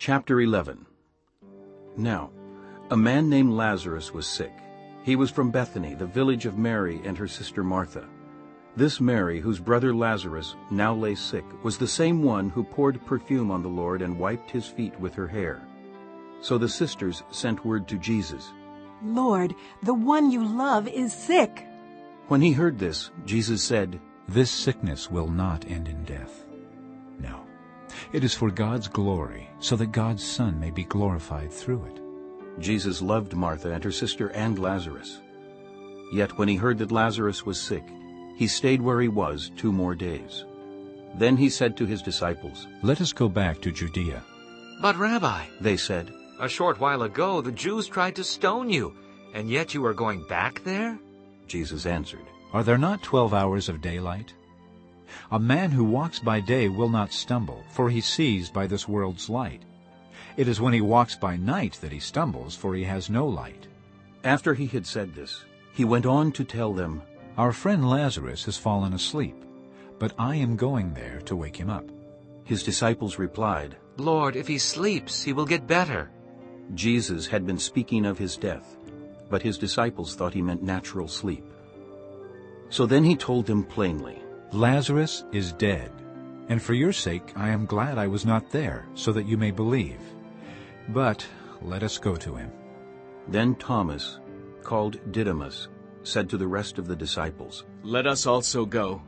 Chapter 11 Now, a man named Lazarus was sick. He was from Bethany, the village of Mary and her sister Martha. This Mary, whose brother Lazarus now lay sick, was the same one who poured perfume on the Lord and wiped his feet with her hair. So the sisters sent word to Jesus. Lord, the one you love is sick. When he heard this, Jesus said, This sickness will not end in death. No, it is for God's glory, so that God's Son may be glorified through it. Jesus loved Martha and her sister and Lazarus. Yet when he heard that Lazarus was sick, he stayed where he was two more days. Then he said to his disciples, Let us go back to Judea. But, Rabbi, They said, a short while ago the Jews tried to stone you, and yet you are going back there? Jesus answered, Are there not twelve hours of daylight? A man who walks by day will not stumble, for he sees by this world's light. It is when he walks by night that he stumbles, for he has no light. After he had said this, he went on to tell them, Our friend Lazarus has fallen asleep, but I am going there to wake him up. His disciples replied, Lord, if he sleeps, he will get better. Jesus had been speaking of his death, but his disciples thought he meant natural sleep. So then he told them plainly, Lazarus is dead, and for your sake I am glad I was not there, so that you may believe. But let us go to him. Then Thomas, called Didymus, said to the rest of the disciples, Let us also go,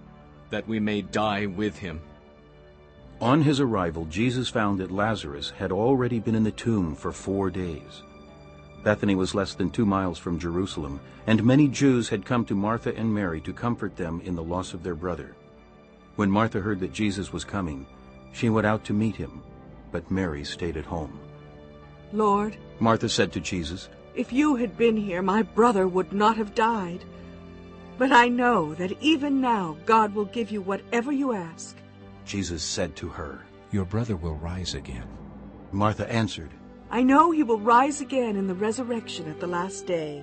that we may die with him. On his arrival, Jesus found that Lazarus had already been in the tomb for four days. Bethany was less than two miles from Jerusalem, and many Jews had come to Martha and Mary to comfort them in the loss of their brother. When Martha heard that Jesus was coming, she went out to meet him, but Mary stayed at home. Lord, Martha said to Jesus, if you had been here, my brother would not have died. But I know that even now God will give you whatever you ask. Jesus said to her, Your brother will rise again. Martha answered, I know he will rise again in the resurrection at the last day.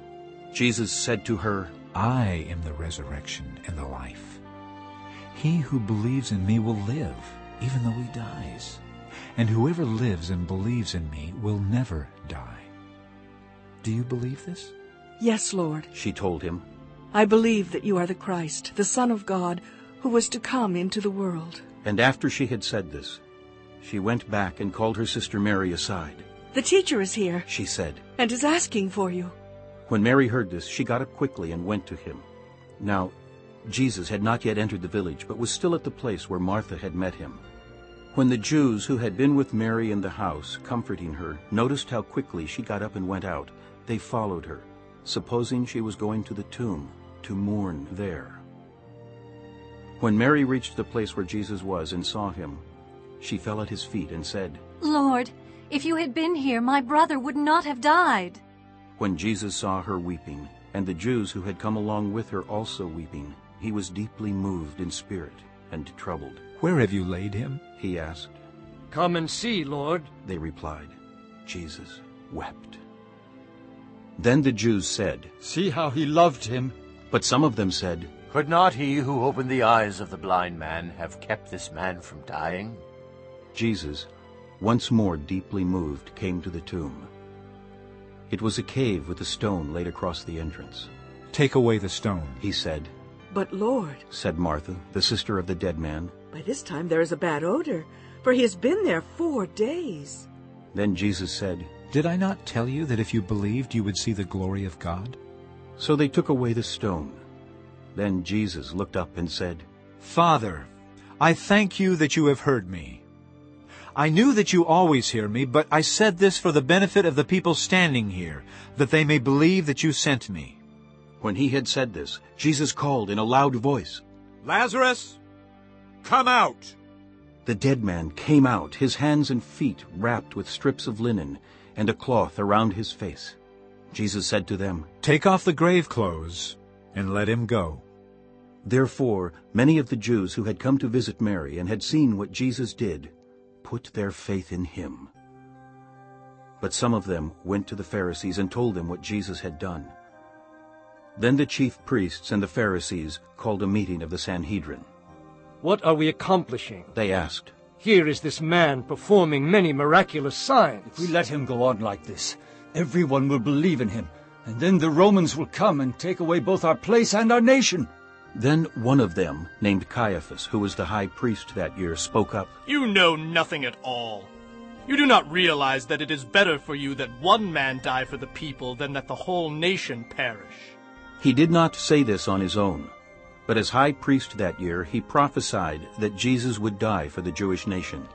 Jesus said to her, I am the resurrection and the life. He who believes in me will live, even though he dies. And whoever lives and believes in me will never die. Do you believe this? Yes, Lord, She told him, I believe that you are the Christ, the Son of God, who was to come into the world. And after she had said this, she went back and called her sister Mary aside. The teacher is here She said, and is asking for you. When Mary heard this, she got up quickly and went to him. Now, Jesus had not yet entered the village, but was still at the place where Martha had met him. When the Jews who had been with Mary in the house, comforting her, noticed how quickly she got up and went out, they followed her, supposing she was going to the tomb to mourn there. When Mary reached the place where Jesus was and saw him, she fell at his feet and said, Lord, if you had been here, my brother would not have died. When Jesus saw her weeping, and the Jews who had come along with her also weeping, he was deeply moved in spirit and troubled. Where have you laid him? He asked. Come and see, Lord. They replied. Jesus wept. Then the Jews said, See how he loved him. but some of them said, Could not he who opened the eyes of the blind man have kept this man from dying? Jesus, once more deeply moved, came to the tomb. It was a cave with a stone laid across the entrance. Take away the stone. He said, But Lord, said Martha, the sister of the dead man. by this time there is a bad odor, for he has been there four days. Then Jesus said, Did I not tell you that if you believed you would see the glory of God? So they took away the stone. Then Jesus looked up and said, Father, I thank you that you have heard me. I knew that you always hear me, but I said this for the benefit of the people standing here, that they may believe that you sent me. When he had said this, Jesus called in a loud voice. Lazarus, come out! The dead man came out, his hands and feet wrapped with strips of linen, and a cloth around his face. Jesus said to them, Take off the grave clothes and let him go. Therefore many of the Jews who had come to visit Mary and had seen what Jesus did put their faith in him. But some of them went to the Pharisees and told them what Jesus had done. Then the chief priests and the Pharisees called a meeting of the Sanhedrin. What are we accomplishing? They asked, Here is this man performing many miraculous signs. If we let him go on like this, everyone will believe in him, and then the Romans will come and take away both our place and our nation. Then one of them, named Caiaphas, who was the high priest that year, spoke up. You know nothing at all. You do not realize that it is better for you that one man die for the people than that the whole nation perish. He did not say this on his own, but as high priest that year he prophesied that Jesus would die for the Jewish nation.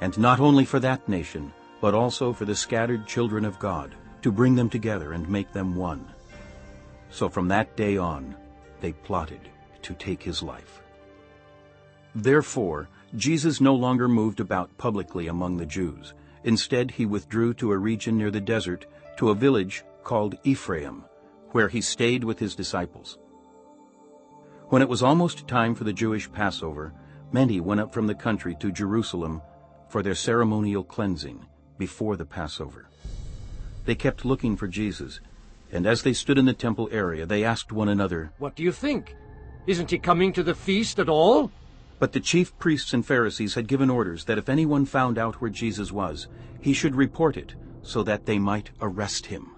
And not only for that nation, but also for the scattered children of God, to bring them together and make them one. So from that day on, they plotted to take his life. Therefore, Jesus no longer moved about publicly among the Jews. Instead, he withdrew to a region near the desert, to a village called Ephraim, where he stayed with his disciples. When it was almost time for the Jewish Passover, many went up from the country to Jerusalem for their ceremonial cleansing before the Passover. They kept looking for Jesus, and as they stood in the temple area, they asked one another, What do you think? Isn't he coming to the feast at all? But the chief priests and Pharisees had given orders that if anyone found out where Jesus was, he should report it, so that they might arrest him.